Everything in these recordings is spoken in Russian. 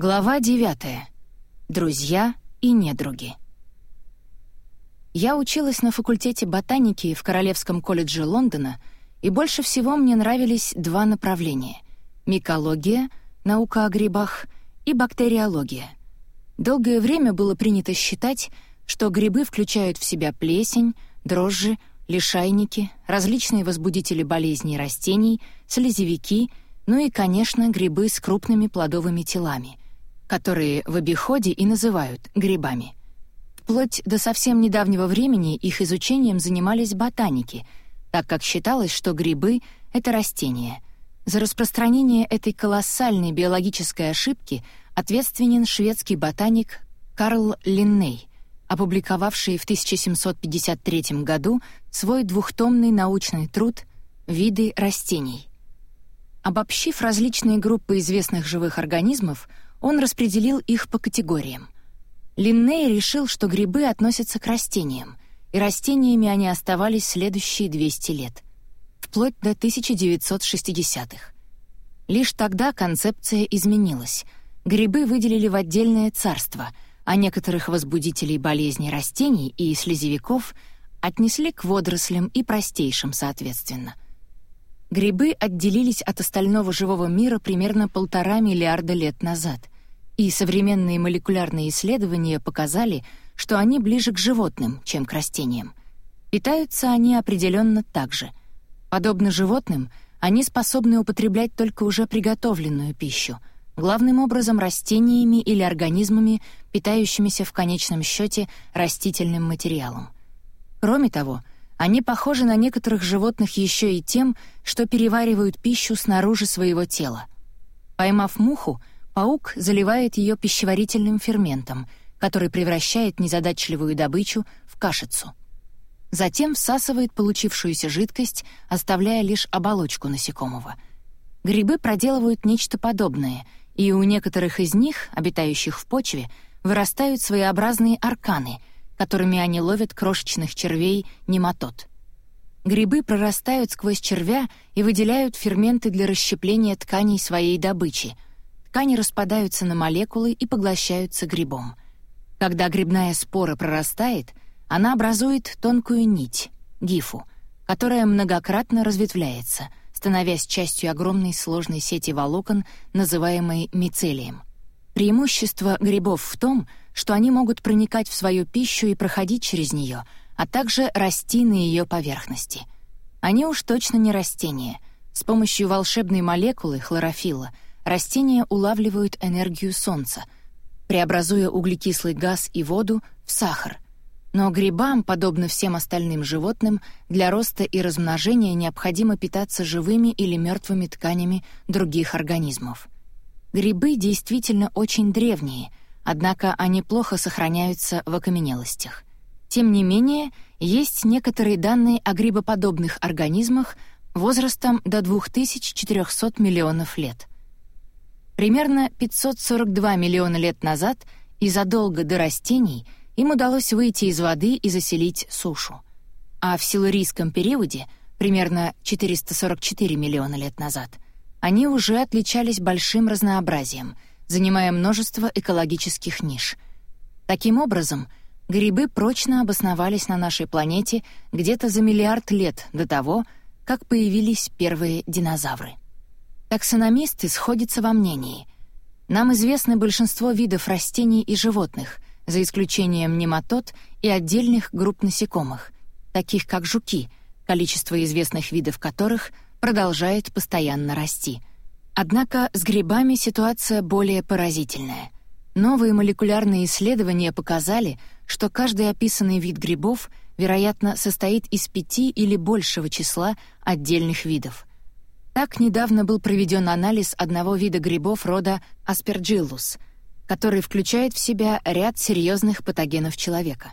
Глава 9. Друзья и недруги. Я училась на факультете ботаники в Королевском колледже Лондона, и больше всего мне нравились два направления — микология, наука о грибах, и бактериология. Долгое время было принято считать, что грибы включают в себя плесень, дрожжи, лишайники, различные возбудители болезней растений, слезевики, ну и, конечно, грибы с крупными плодовыми телами — которые в обиходе и называют грибами. Вплоть до совсем недавнего времени их изучением занимались ботаники, так как считалось, что грибы — это растения. За распространение этой колоссальной биологической ошибки ответственен шведский ботаник Карл Линней, опубликовавший в 1753 году свой двухтомный научный труд «Виды растений». Обобщив различные группы известных живых организмов, он распределил их по категориям. Линней решил, что грибы относятся к растениям, и растениями они оставались следующие 200 лет, вплоть до 1960-х. Лишь тогда концепция изменилась. Грибы выделили в отдельное царство, а некоторых возбудителей болезней растений и слезевиков отнесли к водорослям и простейшим соответственно. Грибы отделились от остального живого мира примерно полтора миллиарда лет назад — и современные молекулярные исследования показали, что они ближе к животным, чем к растениям. Питаются они определенно так же. Подобно животным, они способны употреблять только уже приготовленную пищу, главным образом растениями или организмами, питающимися в конечном счете растительным материалом. Кроме того, они похожи на некоторых животных еще и тем, что переваривают пищу снаружи своего тела. Поймав муху, Паук заливает ее пищеварительным ферментом, который превращает незадачливую добычу в кашицу. Затем всасывает получившуюся жидкость, оставляя лишь оболочку насекомого. Грибы проделывают нечто подобное, и у некоторых из них, обитающих в почве, вырастают своеобразные арканы, которыми они ловят крошечных червей нематод. Грибы прорастают сквозь червя и выделяют ферменты для расщепления тканей своей добычи — ткани распадаются на молекулы и поглощаются грибом. Когда грибная спора прорастает, она образует тонкую нить — гифу, которая многократно разветвляется, становясь частью огромной сложной сети волокон, называемой мицелием. Преимущество грибов в том, что они могут проникать в свою пищу и проходить через нее, а также расти на ее поверхности. Они уж точно не растения. С помощью волшебной молекулы, хлорофилла — растения улавливают энергию солнца, преобразуя углекислый газ и воду в сахар. Но грибам, подобно всем остальным животным, для роста и размножения необходимо питаться живыми или мертвыми тканями других организмов. Грибы действительно очень древние, однако они плохо сохраняются в окаменелостях. Тем не менее, есть некоторые данные о грибоподобных организмах возрастом до 2400 миллионов лет — Примерно 542 миллиона лет назад и задолго до растений им удалось выйти из воды и заселить сушу. А в силурийском периоде, примерно 444 миллиона лет назад, они уже отличались большим разнообразием, занимая множество экологических ниш. Таким образом, грибы прочно обосновались на нашей планете где-то за миллиард лет до того, как появились первые динозавры. Таксономисты сходятся во мнении. Нам известно большинство видов растений и животных, за исключением нематод и отдельных групп насекомых, таких как жуки, количество известных видов которых продолжает постоянно расти. Однако с грибами ситуация более поразительная. Новые молекулярные исследования показали, что каждый описанный вид грибов, вероятно, состоит из пяти или большего числа отдельных видов. Так недавно был проведен анализ одного вида грибов рода Aspergillus, который включает в себя ряд серьезных патогенов человека.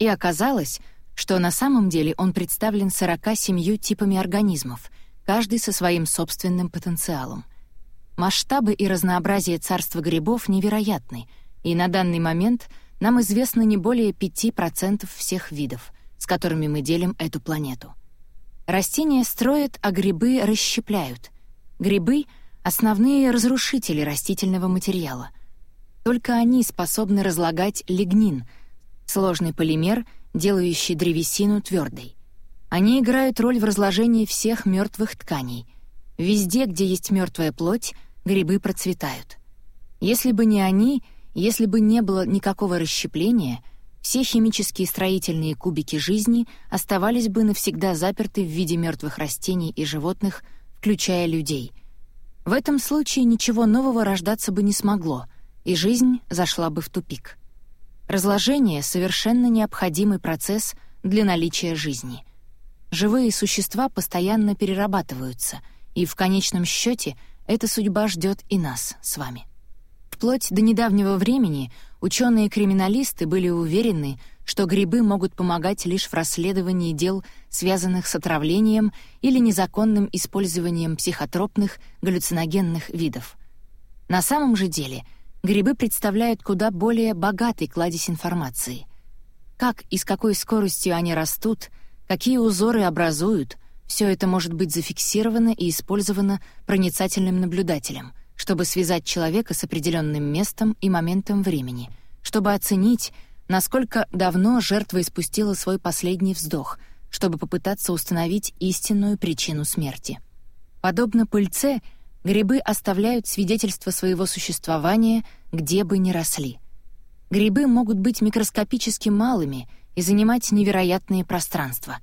И оказалось, что на самом деле он представлен 47 типами организмов, каждый со своим собственным потенциалом. Масштабы и разнообразие царства грибов невероятны, и на данный момент нам известно не более 5% всех видов, с которыми мы делим эту планету. Растения строят, а грибы расщепляют. Грибы — основные разрушители растительного материала. Только они способны разлагать лигнин, сложный полимер, делающий древесину твердой. Они играют роль в разложении всех мертвых тканей. Везде, где есть мертвая плоть, грибы процветают. Если бы не они, если бы не было никакого расщепления, все химические строительные кубики жизни оставались бы навсегда заперты в виде мертвых растений и животных, включая людей. В этом случае ничего нового рождаться бы не смогло, и жизнь зашла бы в тупик. Разложение — совершенно необходимый процесс для наличия жизни. Живые существа постоянно перерабатываются, и в конечном счете эта судьба ждет и нас с вами. Вплоть до недавнего времени ученые-криминалисты были уверены, что грибы могут помогать лишь в расследовании дел, связанных с отравлением или незаконным использованием психотропных галлюциногенных видов. На самом же деле грибы представляют куда более богатый кладезь информации. Как и с какой скоростью они растут, какие узоры образуют, все это может быть зафиксировано и использовано проницательным наблюдателем, чтобы связать человека с определенным местом и моментом времени, чтобы оценить, насколько давно жертва испустила свой последний вздох, чтобы попытаться установить истинную причину смерти. Подобно пыльце, грибы оставляют свидетельство своего существования, где бы ни росли. Грибы могут быть микроскопически малыми — и занимать невероятные пространства.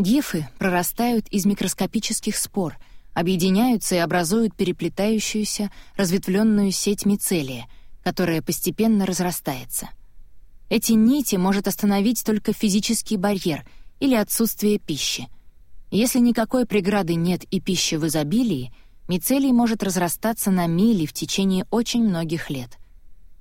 Гифы прорастают из микроскопических спор, объединяются и образуют переплетающуюся, разветвленную сеть мицелия, которая постепенно разрастается. Эти нити может остановить только физический барьер или отсутствие пищи. Если никакой преграды нет и пищи в изобилии, мицелий может разрастаться на мили в течение очень многих лет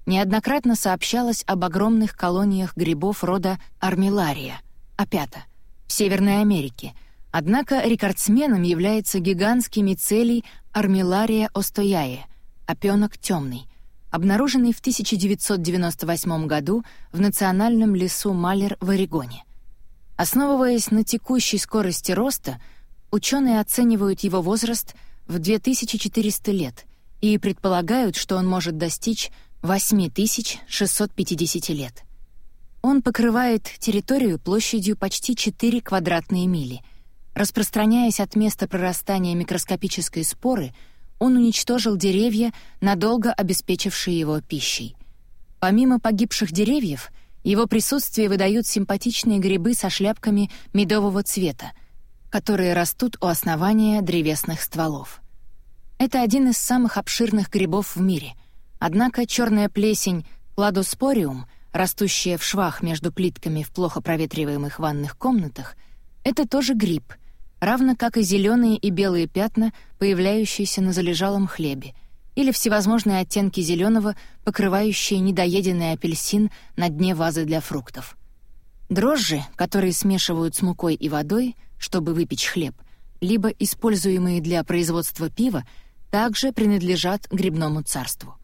неоднократно сообщалось об огромных колониях грибов рода Армилария, опята, в Северной Америке, однако рекордсменом является гигантский мицелий Армилария остояе, опёнок темный, обнаруженный в 1998 году в национальном лесу Малер в Орегоне. Основываясь на текущей скорости роста, ученые оценивают его возраст в 2400 лет и предполагают, что он может достичь 8650 лет. Он покрывает территорию площадью почти 4 квадратные мили. Распространяясь от места прорастания микроскопической споры, он уничтожил деревья, надолго обеспечившие его пищей. Помимо погибших деревьев, его присутствие выдают симпатичные грибы со шляпками медового цвета, которые растут у основания древесных стволов. Это один из самых обширных грибов в мире — Однако черная плесень кладоспориум, растущая в швах между плитками в плохо проветриваемых ванных комнатах, это тоже гриб, равно как и зеленые и белые пятна, появляющиеся на залежалом хлебе, или всевозможные оттенки зеленого, покрывающие недоеденный апельсин на дне вазы для фруктов. Дрожжи, которые смешивают с мукой и водой, чтобы выпечь хлеб, либо используемые для производства пива, также принадлежат грибному царству.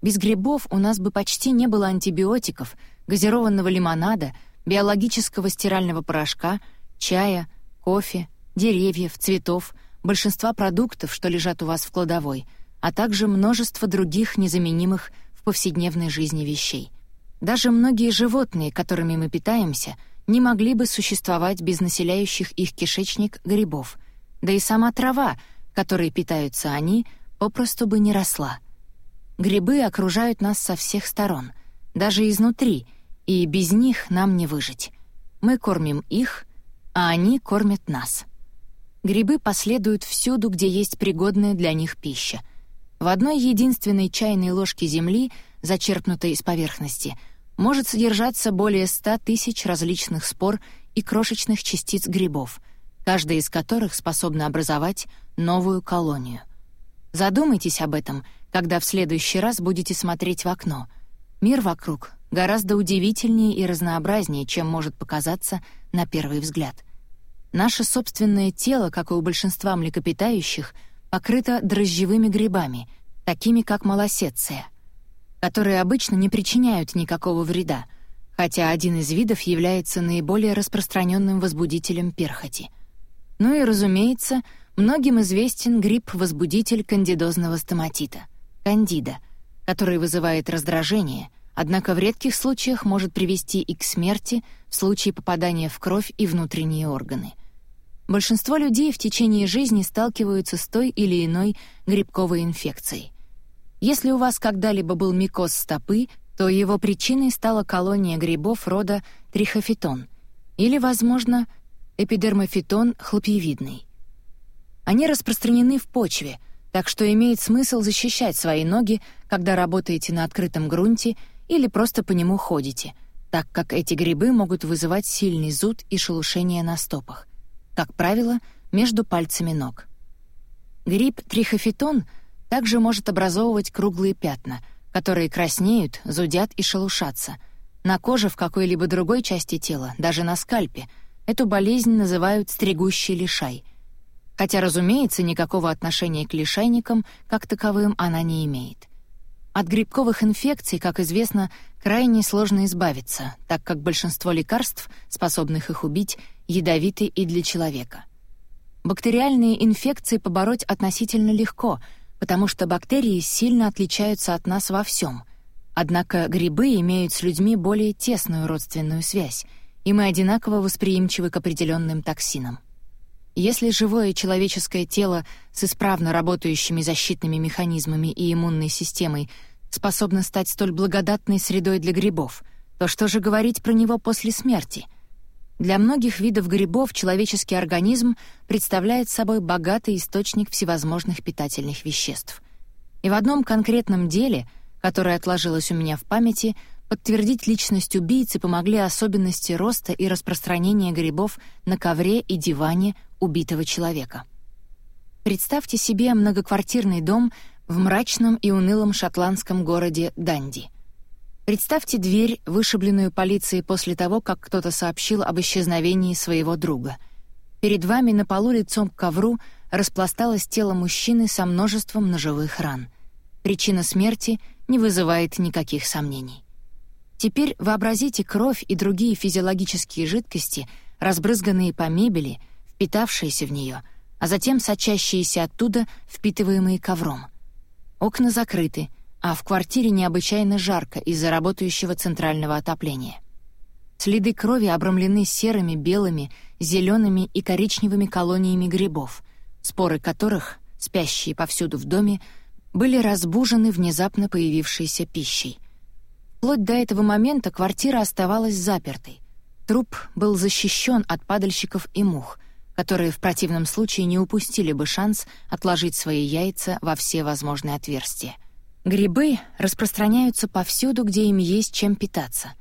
Без грибов у нас бы почти не было антибиотиков, газированного лимонада, биологического стирального порошка, чая, кофе, деревьев, цветов, большинства продуктов, что лежат у вас в кладовой, а также множество других незаменимых в повседневной жизни вещей. Даже многие животные, которыми мы питаемся, не могли бы существовать без населяющих их кишечник грибов, да и сама трава, которой питаются они, попросту бы не росла — Грибы окружают нас со всех сторон, даже изнутри, и без них нам не выжить. Мы кормим их, а они кормят нас. Грибы последуют всюду, где есть пригодная для них пища. В одной единственной чайной ложке земли, зачерпнутой из поверхности, может содержаться более ста тысяч различных спор и крошечных частиц грибов, каждая из которых способна образовать новую колонию. Задумайтесь об этом — когда в следующий раз будете смотреть в окно. Мир вокруг гораздо удивительнее и разнообразнее, чем может показаться на первый взгляд. Наше собственное тело, как и у большинства млекопитающих, покрыто дрожжевыми грибами, такими как малосеция, которые обычно не причиняют никакого вреда, хотя один из видов является наиболее распространенным возбудителем перхоти. Ну и, разумеется, многим известен гриб-возбудитель кандидозного стоматита — кандида, который вызывает раздражение, однако в редких случаях может привести и к смерти в случае попадания в кровь и внутренние органы. Большинство людей в течение жизни сталкиваются с той или иной грибковой инфекцией. Если у вас когда-либо был микоз стопы, то его причиной стала колония грибов рода трихофитон или, возможно, эпидермофитон хлопьевидный. Они распространены в почве, так что имеет смысл защищать свои ноги, когда работаете на открытом грунте или просто по нему ходите, так как эти грибы могут вызывать сильный зуд и шелушение на стопах, как правило, между пальцами ног. Гриб трихофитон также может образовывать круглые пятна, которые краснеют, зудят и шелушатся. На коже в какой-либо другой части тела, даже на скальпе, эту болезнь называют стригущий лишай — хотя, разумеется, никакого отношения к лишайникам как таковым она не имеет. От грибковых инфекций, как известно, крайне сложно избавиться, так как большинство лекарств, способных их убить, ядовиты и для человека. Бактериальные инфекции побороть относительно легко, потому что бактерии сильно отличаются от нас во всем. Однако грибы имеют с людьми более тесную родственную связь, и мы одинаково восприимчивы к определенным токсинам. Если живое человеческое тело с исправно работающими защитными механизмами и иммунной системой способно стать столь благодатной средой для грибов, то что же говорить про него после смерти? Для многих видов грибов человеческий организм представляет собой богатый источник всевозможных питательных веществ. И в одном конкретном деле, которое отложилось у меня в памяти, подтвердить личность убийцы помогли особенности роста и распространения грибов на ковре и диване убитого человека. Представьте себе многоквартирный дом в мрачном и унылом шотландском городе Данди. Представьте дверь, вышибленную полицией после того, как кто-то сообщил об исчезновении своего друга. Перед вами на полу лицом к ковру распласталось тело мужчины со множеством ножевых ран. Причина смерти не вызывает никаких сомнений. Теперь вообразите кровь и другие физиологические жидкости, разбрызганные по мебели, впитавшиеся в нее, а затем сочащиеся оттуда, впитываемые ковром. Окна закрыты, а в квартире необычайно жарко из-за работающего центрального отопления. Следы крови обрамлены серыми, белыми, зелеными и коричневыми колониями грибов, споры которых, спящие повсюду в доме, были разбужены внезапно появившейся пищей. Вплоть до этого момента квартира оставалась запертой. Труп был защищен от падальщиков и мух — которые в противном случае не упустили бы шанс отложить свои яйца во все возможные отверстия. Грибы распространяются повсюду, где им есть чем питаться.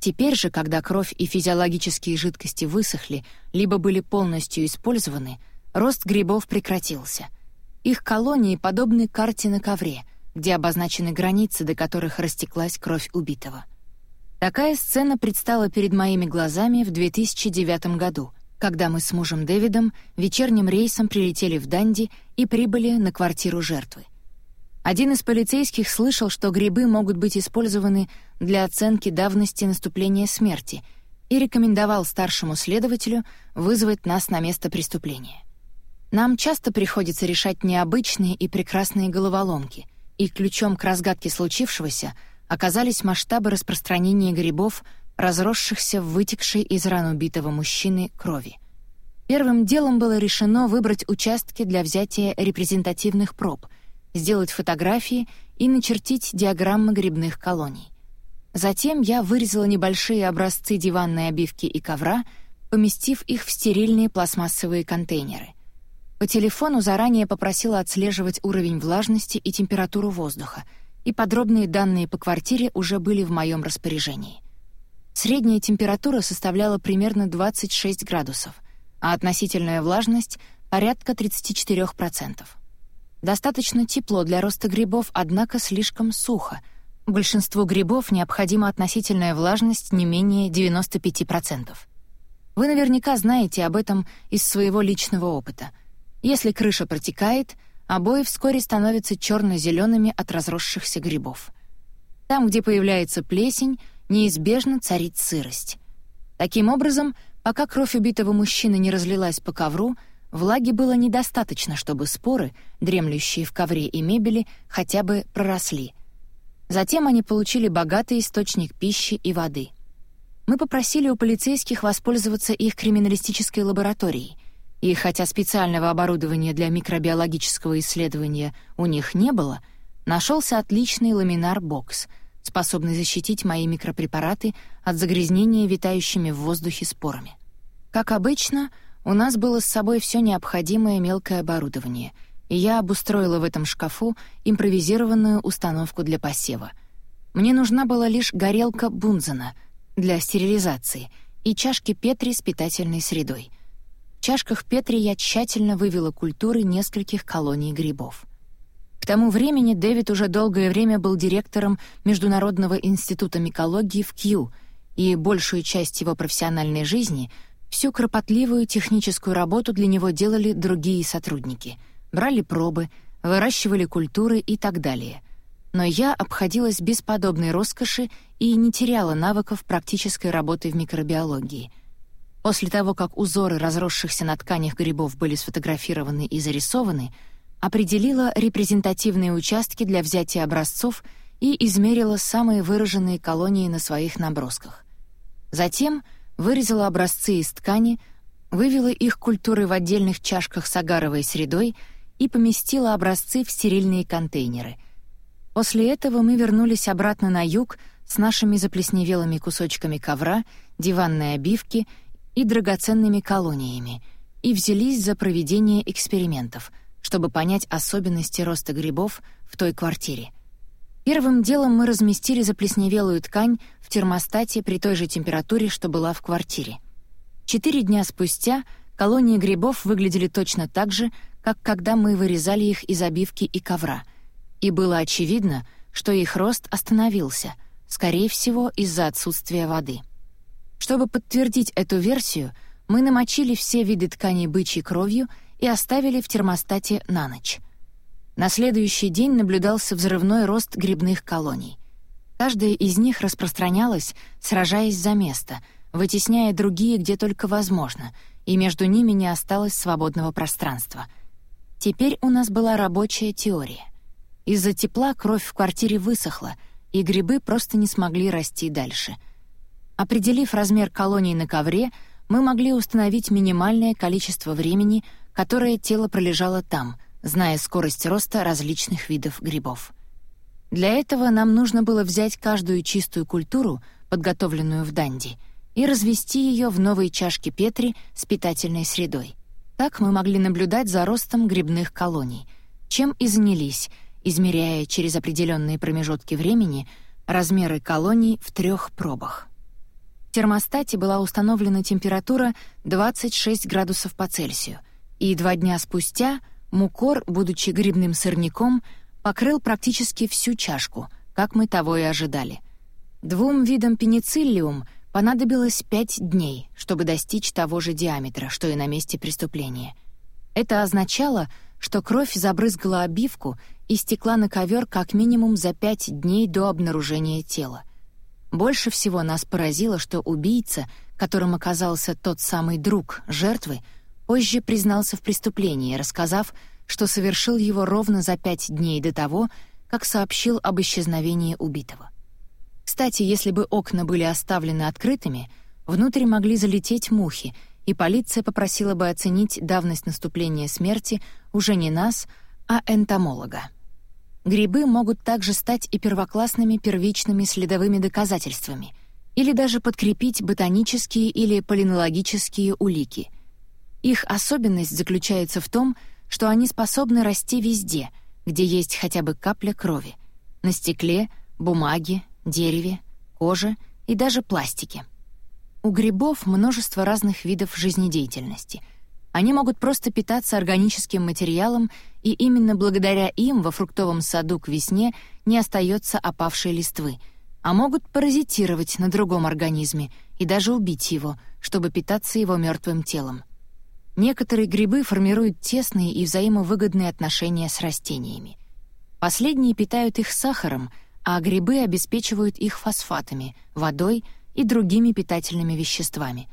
Теперь же, когда кровь и физиологические жидкости высохли, либо были полностью использованы, рост грибов прекратился. Их колонии подобны карте на ковре, где обозначены границы, до которых растеклась кровь убитого. Такая сцена предстала перед моими глазами в 2009 году — когда мы с мужем Дэвидом вечерним рейсом прилетели в Данди и прибыли на квартиру жертвы. Один из полицейских слышал, что грибы могут быть использованы для оценки давности наступления смерти и рекомендовал старшему следователю вызвать нас на место преступления. Нам часто приходится решать необычные и прекрасные головоломки, и ключом к разгадке случившегося оказались масштабы распространения грибов разросшихся в вытекшей из ран убитого мужчины крови. Первым делом было решено выбрать участки для взятия репрезентативных проб, сделать фотографии и начертить диаграммы грибных колоний. Затем я вырезала небольшие образцы диванной обивки и ковра, поместив их в стерильные пластмассовые контейнеры. По телефону заранее попросила отслеживать уровень влажности и температуру воздуха, и подробные данные по квартире уже были в моем распоряжении. Средняя температура составляла примерно 26 градусов, а относительная влажность — порядка 34%. Достаточно тепло для роста грибов, однако слишком сухо. Большинству грибов необходима относительная влажность не менее 95%. Вы наверняка знаете об этом из своего личного опыта. Если крыша протекает, обои вскоре становятся черно-зелеными от разросшихся грибов. Там, где появляется плесень, неизбежно царит сырость. Таким образом, пока кровь убитого мужчины не разлилась по ковру, влаги было недостаточно, чтобы споры, дремлющие в ковре и мебели, хотя бы проросли. Затем они получили богатый источник пищи и воды. Мы попросили у полицейских воспользоваться их криминалистической лабораторией, и хотя специального оборудования для микробиологического исследования у них не было, нашелся отличный ламинар-бокс, способный защитить мои микропрепараты от загрязнения витающими в воздухе спорами. Как обычно, у нас было с собой все необходимое мелкое оборудование, и я обустроила в этом шкафу импровизированную установку для посева. Мне нужна была лишь горелка Бунзена для стерилизации и чашки Петри с питательной средой. Чашках Петри я тщательно вывела культуры нескольких колоний грибов. К тому времени Дэвид уже долгое время был директором Международного института микологии в Кью, и большую часть его профессиональной жизни — Всю кропотливую техническую работу для него делали другие сотрудники. Брали пробы, выращивали культуры и так далее. Но я обходилась без подобной роскоши и не теряла навыков практической работы в микробиологии. После того, как узоры разросшихся на тканях грибов были сфотографированы и зарисованы, определила репрезентативные участки для взятия образцов и измерила самые выраженные колонии на своих набросках. Затем — вырезала образцы из ткани, вывела их культуры в отдельных чашках с агаровой средой и поместила образцы в стерильные контейнеры. После этого мы вернулись обратно на юг с нашими заплесневелыми кусочками ковра, диванной обивки и драгоценными колониями и взялись за проведение экспериментов, чтобы понять особенности роста грибов в той квартире — Первым делом мы разместили заплесневелую ткань в термостате при той же температуре, что была в квартире. Четыре дня спустя колонии грибов выглядели точно так же, как когда мы вырезали их из обивки и ковра. И было очевидно, что их рост остановился, скорее всего, из-за отсутствия воды. Чтобы подтвердить эту версию, мы намочили все виды тканей бычьей кровью и оставили в термостате на ночь — на следующий день наблюдался взрывной рост грибных колоний. Каждая из них распространялась, сражаясь за место, вытесняя другие где только возможно, и между ними не осталось свободного пространства. Теперь у нас была рабочая теория. Из-за тепла кровь в квартире высохла, и грибы просто не смогли расти дальше. Определив размер колоний на ковре, мы могли установить минимальное количество времени, которое тело пролежало там — зная скорость роста различных видов грибов. Для этого нам нужно было взять каждую чистую культуру, подготовленную в Данди, и развести ее в новой чашке Петри с питательной средой. Так мы могли наблюдать за ростом грибных колоний, чем и занялись, измеряя через определенные промежутки времени размеры колоний в трех пробах. Термостате была установлена температура 26 градусов по Цельсию, и два дня спустя — Мукор, будучи грибным сырником, покрыл практически всю чашку, как мы того и ожидали. Двум видам пенициллиум понадобилось пять дней, чтобы достичь того же диаметра, что и на месте преступления. Это означало, что кровь забрызгала обивку и стекла на ковер как минимум за пять дней до обнаружения тела. Больше всего нас поразило, что убийца, которым оказался тот самый друг жертвы, позже признался в преступлении, рассказав, что совершил его ровно за пять дней до того, как сообщил об исчезновении убитого. Кстати, если бы окна были оставлены открытыми, внутрь могли залететь мухи, и полиция попросила бы оценить давность наступления смерти уже не нас, а энтомолога. Грибы могут также стать и первоклассными первичными следовыми доказательствами или даже подкрепить ботанические или полинологические улики — их особенность заключается в том, что они способны расти везде, где есть хотя бы капля крови — на стекле, бумаге, дереве, коже и даже пластике. У грибов множество разных видов жизнедеятельности. Они могут просто питаться органическим материалом, и именно благодаря им во фруктовом саду к весне не остается опавшей листвы, а могут паразитировать на другом организме и даже убить его, чтобы питаться его мертвым телом. Некоторые грибы формируют тесные и взаимовыгодные отношения с растениями. Последние питают их сахаром, а грибы обеспечивают их фосфатами, водой и другими питательными веществами.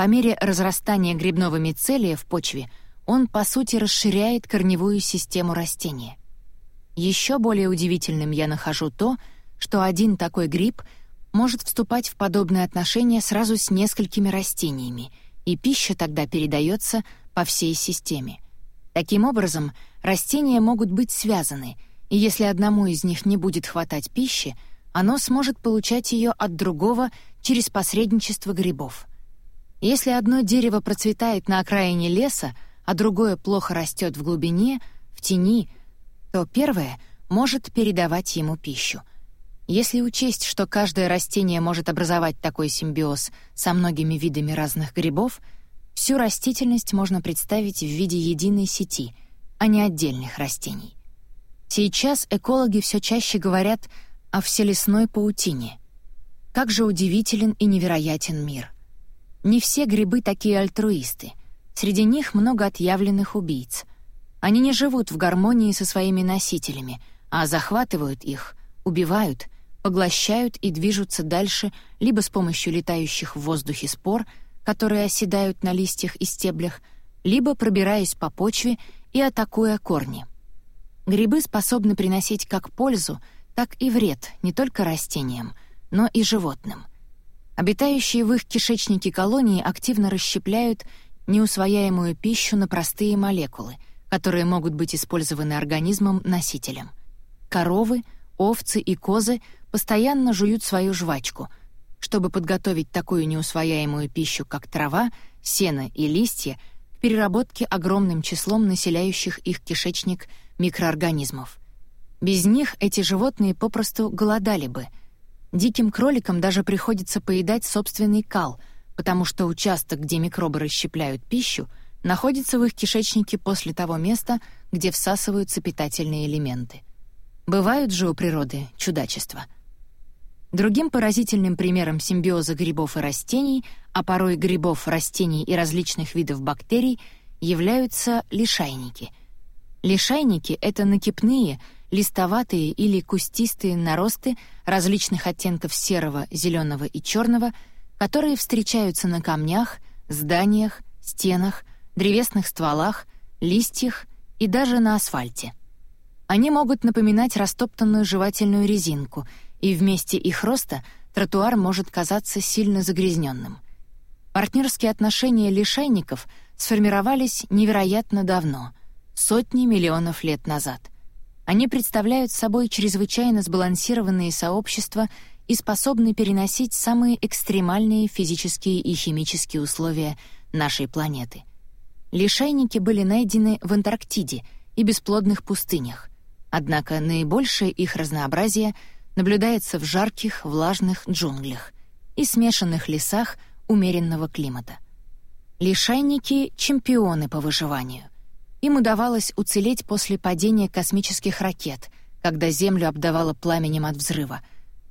По мере разрастания грибного мицелия в почве он, по сути, расширяет корневую систему растения. Еще более удивительным я нахожу то, что один такой гриб может вступать в подобные отношения сразу с несколькими растениями, и пища тогда передается по всей системе. Таким образом, растения могут быть связаны, и если одному из них не будет хватать пищи, оно сможет получать ее от другого через посредничество грибов. Если одно дерево процветает на окраине леса, а другое плохо растет в глубине, в тени, то первое может передавать ему пищу. Если учесть, что каждое растение может образовать такой симбиоз со многими видами разных грибов, всю растительность можно представить в виде единой сети, а не отдельных растений. Сейчас экологи все чаще говорят о вселесной паутине. Как же удивителен и невероятен мир. Не все грибы такие альтруисты. Среди них много отъявленных убийц. Они не живут в гармонии со своими носителями, а захватывают их, убивают, поглощают и движутся дальше либо с помощью летающих в воздухе спор, которые оседают на листьях и стеблях, либо пробираясь по почве и атакуя корни. Грибы способны приносить как пользу, так и вред не только растениям, но и животным. Обитающие в их кишечнике колонии активно расщепляют неусвояемую пищу на простые молекулы, которые могут быть использованы организмом-носителем. Коровы, овцы и козы постоянно жуют свою жвачку, чтобы подготовить такую неусвояемую пищу, как трава, сено и листья, к переработке огромным числом населяющих их кишечник микроорганизмов. Без них эти животные попросту голодали бы. Диким кроликам даже приходится поедать собственный кал, потому что участок, где микробы расщепляют пищу, находится в их кишечнике после того места, где всасываются питательные элементы. Бывают же у природы чудачества. Другим поразительным примером симбиоза грибов и растений, а порой грибов, растений и различных видов бактерий, являются лишайники. Лишайники — это накипные — листоватые или кустистые наросты различных оттенков серого, зеленого и черного, которые встречаются на камнях, зданиях, стенах, древесных стволах, листьях и даже на асфальте. Они могут напоминать растоптанную жевательную резинку, и вместе их роста тротуар может казаться сильно загрязненным. Партнерские отношения лишайников сформировались невероятно давно, сотни миллионов лет назад — они представляют собой чрезвычайно сбалансированные сообщества и способны переносить самые экстремальные физические и химические условия нашей планеты. Лишайники были найдены в Антарктиде и бесплодных пустынях, однако наибольшее их разнообразие наблюдается в жарких, влажных джунглях и смешанных лесах умеренного климата. Лишайники — чемпионы по выживанию. Им удавалось уцелеть после падения космических ракет, когда Землю обдавало пламенем от взрыва,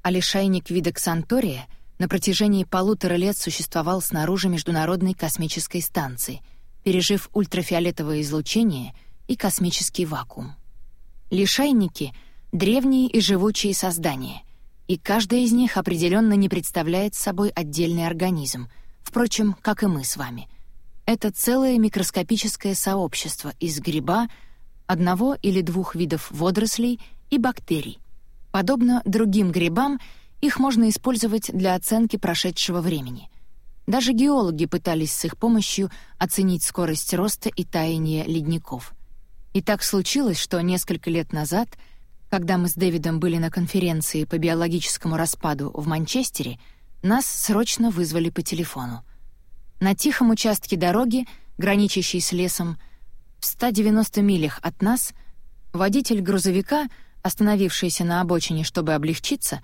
а лишайник вида Ксантория на протяжении полутора лет существовал снаружи Международной космической станции, пережив ультрафиолетовое излучение и космический вакуум. Лишайники — древние и живучие создания, и каждая из них определенно не представляет собой отдельный организм, впрочем, как и мы с вами — это целое микроскопическое сообщество из гриба, одного или двух видов водорослей и бактерий. Подобно другим грибам, их можно использовать для оценки прошедшего времени. Даже геологи пытались с их помощью оценить скорость роста и таяния ледников. И так случилось, что несколько лет назад, когда мы с Дэвидом были на конференции по биологическому распаду в Манчестере, нас срочно вызвали по телефону. На тихом участке дороги, граничащей с лесом, в 190 милях от нас, водитель грузовика, остановившийся на обочине, чтобы облегчиться,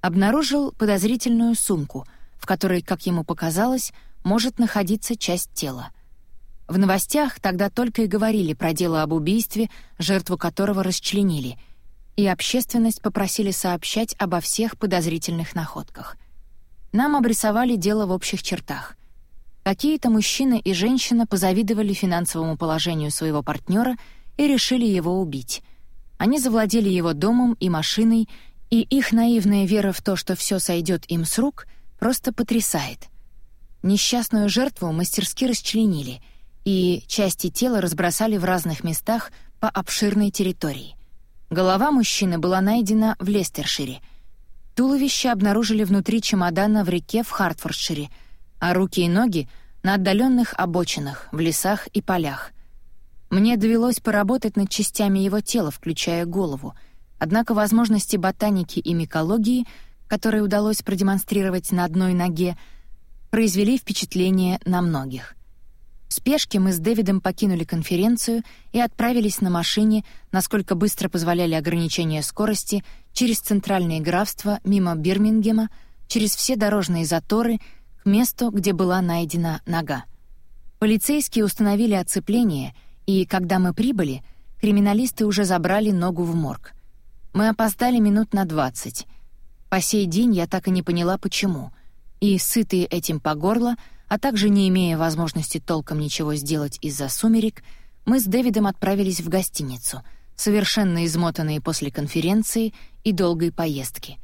обнаружил подозрительную сумку, в которой, как ему показалось, может находиться часть тела. В новостях тогда только и говорили про дело об убийстве, жертву которого расчленили, и общественность попросили сообщать обо всех подозрительных находках. Нам обрисовали дело в общих чертах. Какие-то мужчина и женщина позавидовали финансовому положению своего партнера и решили его убить. Они завладели его домом и машиной, и их наивная вера в то, что все сойдет им с рук, просто потрясает. Несчастную жертву мастерски расчленили, и части тела разбросали в разных местах по обширной территории. Голова мужчины была найдена в Лестершире. Туловище обнаружили внутри чемодана в реке в Хартфордшире, а руки и ноги — на отдаленных обочинах, в лесах и полях. Мне довелось поработать над частями его тела, включая голову, однако возможности ботаники и микологии, которые удалось продемонстрировать на одной ноге, произвели впечатление на многих. В спешке мы с Дэвидом покинули конференцию и отправились на машине, насколько быстро позволяли ограничения скорости, через центральные графства, мимо Бирмингема, через все дорожные заторы, к месту, где была найдена нога. Полицейские установили оцепление, и, когда мы прибыли, криминалисты уже забрали ногу в морг. Мы опоздали минут на двадцать. По сей день я так и не поняла, почему. И, сытые этим по горло, а также не имея возможности толком ничего сделать из-за сумерек, мы с Дэвидом отправились в гостиницу, совершенно измотанные после конференции и долгой поездки.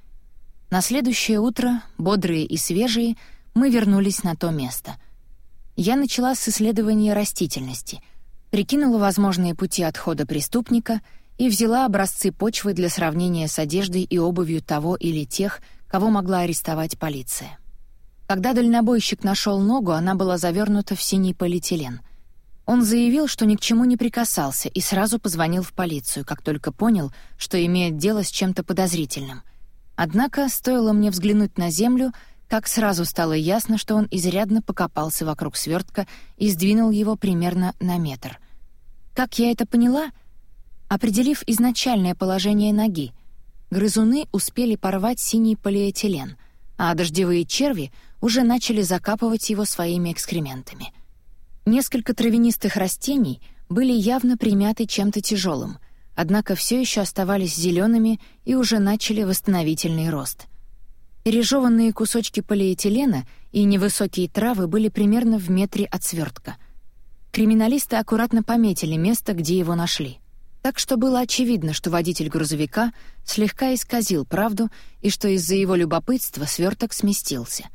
На следующее утро, бодрые и свежие, мы вернулись на то место. Я начала с исследования растительности, прикинула возможные пути отхода преступника и взяла образцы почвы для сравнения с одеждой и обувью того или тех, кого могла арестовать полиция. Когда дальнобойщик нашел ногу, она была завернута в синий полиэтилен. Он заявил, что ни к чему не прикасался, и сразу позвонил в полицию, как только понял, что имеет дело с чем-то подозрительным. Однако, стоило мне взглянуть на землю, как сразу стало ясно, что он изрядно покопался вокруг свертка и сдвинул его примерно на метр. Как я это поняла? Определив изначальное положение ноги, грызуны успели порвать синий полиэтилен, а дождевые черви — уже начали закапывать его своими экскрементами. Несколько травянистых растений были явно примяты чем-то тяжелым, однако все еще оставались зелеными и уже начали восстановительный рост. Пережеванные кусочки полиэтилена и невысокие травы были примерно в метре от свертка. Криминалисты аккуратно пометили место, где его нашли. Так что было очевидно, что водитель грузовика слегка исказил правду и что из-за его любопытства сверток сместился —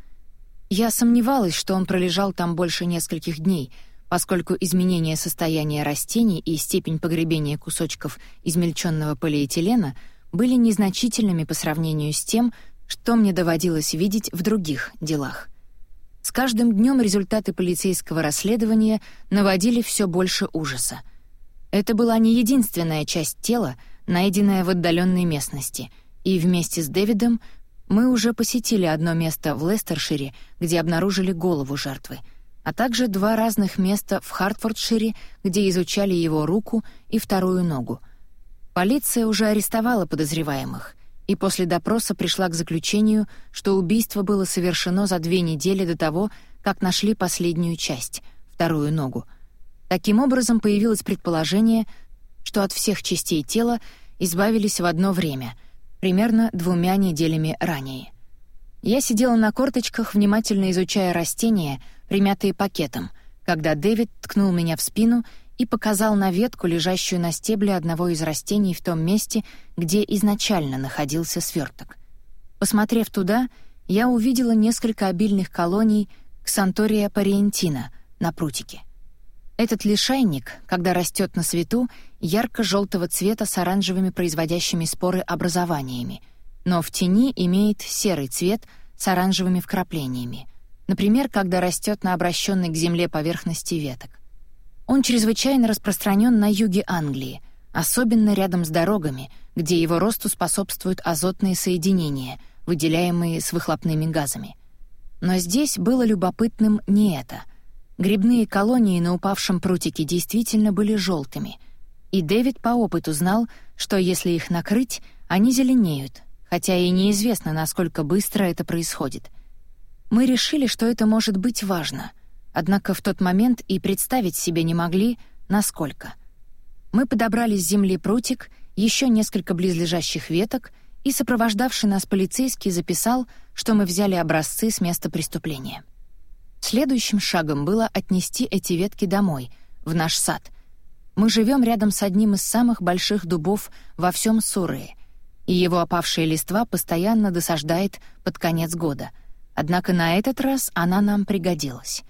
я сомневалась, что он пролежал там больше нескольких дней, поскольку изменение состояния растений и степень погребения кусочков измельченного полиэтилена были незначительными по сравнению с тем, что мне доводилось видеть в других делах. С каждым днем результаты полицейского расследования наводили все больше ужаса. Это была не единственная часть тела, найденная в отдаленной местности, и вместе с Дэвидом мы уже посетили одно место в Лестершире, где обнаружили голову жертвы, а также два разных места в Хартфордшире, где изучали его руку и вторую ногу. Полиция уже арестовала подозреваемых и после допроса пришла к заключению, что убийство было совершено за две недели до того, как нашли последнюю часть, вторую ногу. Таким образом, появилось предположение, что от всех частей тела избавились в одно время — примерно двумя неделями ранее. Я сидела на корточках, внимательно изучая растения, примятые пакетом, когда Дэвид ткнул меня в спину и показал на ветку, лежащую на стебле одного из растений в том месте, где изначально находился сверток. Посмотрев туда, я увидела несколько обильных колоний ксантория париентина на прутике. Этот лишайник, когда растет на свету, ярко-желтого цвета с оранжевыми производящими споры образованиями, но в тени имеет серый цвет с оранжевыми вкраплениями, например, когда растет на обращенной к земле поверхности веток. Он чрезвычайно распространен на юге Англии, особенно рядом с дорогами, где его росту способствуют азотные соединения, выделяемые с выхлопными газами. Но здесь было любопытным не это — Грибные колонии на упавшем прутике действительно были желтыми, и Дэвид по опыту знал, что если их накрыть, они зеленеют, хотя и неизвестно, насколько быстро это происходит. Мы решили, что это может быть важно, однако в тот момент и представить себе не могли, насколько. Мы подобрали с земли прутик, еще несколько близлежащих веток, и сопровождавший нас полицейский записал, что мы взяли образцы с места преступления. Следующим шагом было отнести эти ветки домой, в наш сад. Мы живем рядом с одним из самых больших дубов во всем Суррее, и его опавшая листва постоянно досаждает под конец года. Однако на этот раз она нам пригодилась.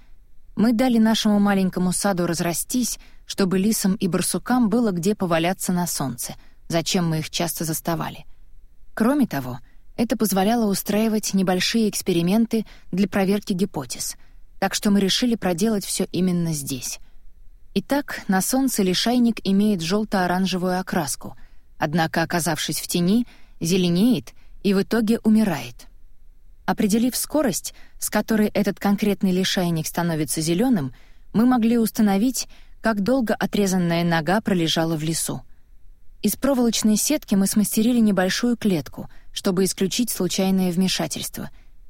Мы дали нашему маленькому саду разрастись, чтобы лисам и барсукам было где поваляться на солнце, зачем мы их часто заставали. Кроме того, Это позволяло устраивать небольшие эксперименты для проверки гипотез, так что мы решили проделать все именно здесь. Итак, на солнце лишайник имеет желто-оранжевую окраску, однако, оказавшись в тени, зеленеет и в итоге умирает. Определив скорость, с которой этот конкретный лишайник становится зеленым, мы могли установить, как долго отрезанная нога пролежала в лесу. Из проволочной сетки мы смастерили небольшую клетку, чтобы исключить случайное вмешательство,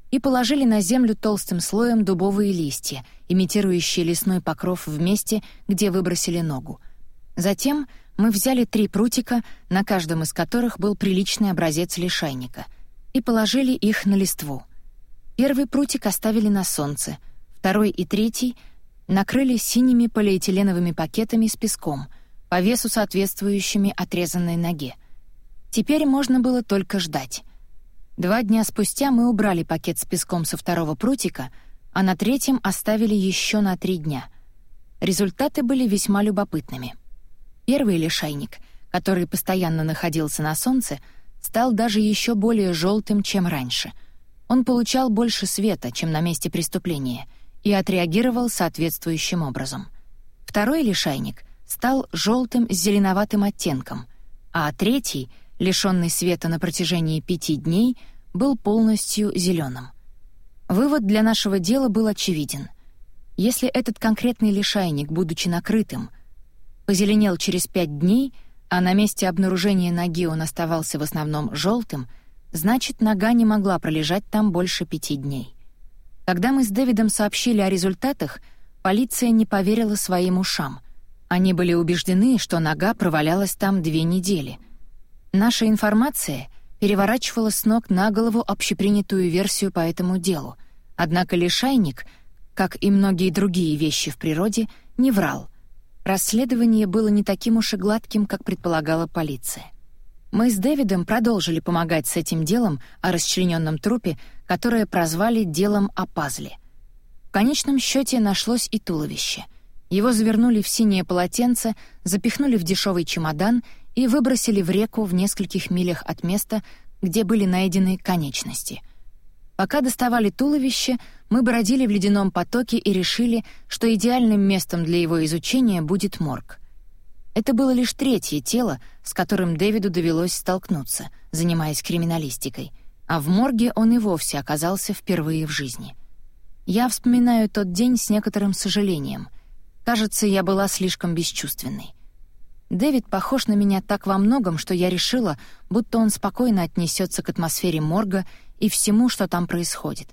и положили на землю толстым слоем дубовые листья, имитирующие лесной покров в месте, где выбросили ногу. Затем мы взяли три прутика, на каждом из которых был приличный образец лишайника, и положили их на листву. Первый прутик оставили на солнце, второй и третий накрыли синими полиэтиленовыми пакетами с песком, по весу соответствующими отрезанной ноге. Теперь можно было только ждать. Два дня спустя мы убрали пакет с песком со второго прутика, а на третьем оставили еще на три дня. Результаты были весьма любопытными. Первый лишайник, который постоянно находился на солнце, стал даже еще более желтым, чем раньше. Он получал больше света, чем на месте преступления — и отреагировал соответствующим образом. Второй лишайник стал желтым с зеленоватым оттенком, а третий, лишенный света на протяжении пяти дней, был полностью зеленым. Вывод для нашего дела был очевиден. Если этот конкретный лишайник, будучи накрытым, позеленел через пять дней, а на месте обнаружения ноги он оставался в основном желтым, значит, нога не могла пролежать там больше пяти дней. Когда мы с Дэвидом сообщили о результатах, полиция не поверила своим ушам. Они были убеждены, что нога провалялась там две недели. Наша информация переворачивала с ног на голову общепринятую версию по этому делу. Однако лишайник, как и многие другие вещи в природе, не врал. Расследование было не таким уж и гладким, как предполагала полиция. Мы с Дэвидом продолжили помогать с этим делом о расчлененном трупе, которое прозвали «делом о пазле». В конечном счете нашлось и туловище. Его завернули в синее полотенце, запихнули в дешевый чемодан и выбросили в реку в нескольких милях от места, где были найдены конечности. Пока доставали туловище, мы бродили в ледяном потоке и решили, что идеальным местом для его изучения будет морг. Это было лишь третье тело, с которым Дэвиду довелось столкнуться, занимаясь криминалистикой, а в морге он и вовсе оказался впервые в жизни. Я вспоминаю тот день с некоторым сожалением. Кажется, я была слишком бесчувственной. Дэвид похож на меня так во многом, что я решила, будто он спокойно отнесется к атмосфере морга и всему, что там происходит.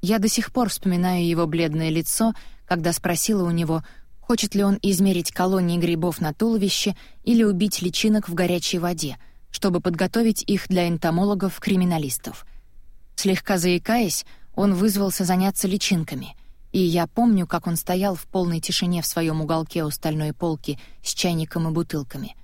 Я до сих пор вспоминаю его бледное лицо, когда спросила у него, Хочет ли он измерить колонии грибов на туловище или убить личинок в горячей воде, чтобы подготовить их для энтомологов-криминалистов? Слегка заикаясь, он вызвался заняться личинками, и я помню, как он стоял в полной тишине в своем уголке у стальной полки с чайником и бутылками.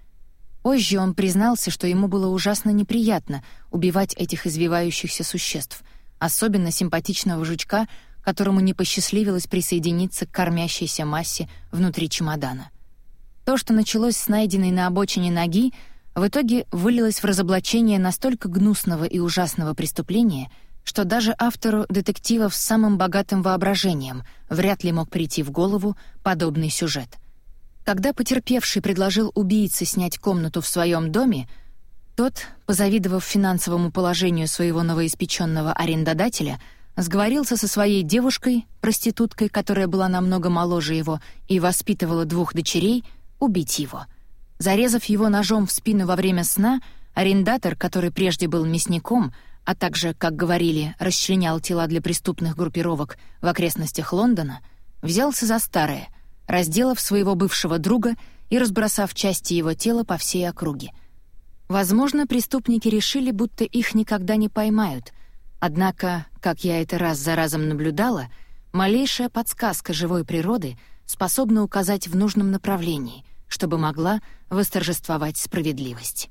Позже он признался, что ему было ужасно неприятно убивать этих извивающихся существ, особенно симпатичного жучка, которому не посчастливилось присоединиться к кормящейся массе внутри чемодана. То, что началось с найденной на обочине ноги, в итоге вылилось в разоблачение настолько гнусного и ужасного преступления, что даже автору детективов с самым богатым воображением вряд ли мог прийти в голову подобный сюжет. Когда потерпевший предложил убийце снять комнату в своем доме, тот, позавидовав финансовому положению своего новоиспеченного арендодателя, сговорился со своей девушкой, проституткой, которая была намного моложе его и воспитывала двух дочерей, убить его. Зарезав его ножом в спину во время сна, арендатор, который прежде был мясником, а также, как говорили, расчленял тела для преступных группировок в окрестностях Лондона, взялся за старое, разделав своего бывшего друга и разбросав части его тела по всей округе. Возможно, преступники решили, будто их никогда не поймают — Однако, как я это раз за разом наблюдала, малейшая подсказка живой природы способна указать в нужном направлении, чтобы могла восторжествовать справедливость.